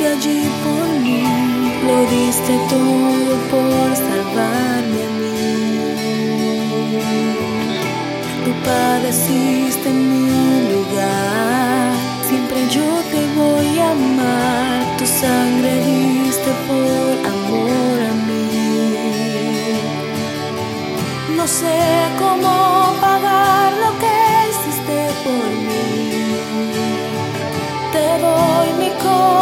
Allí por mí, le diste todo por salvarme a mí. Tú padeciste en mi lugar, siempre yo te voy a amar. Tu sangre diste por amor a mí. No sé cómo pagar lo que hiciste por mí. Te doy mi corazón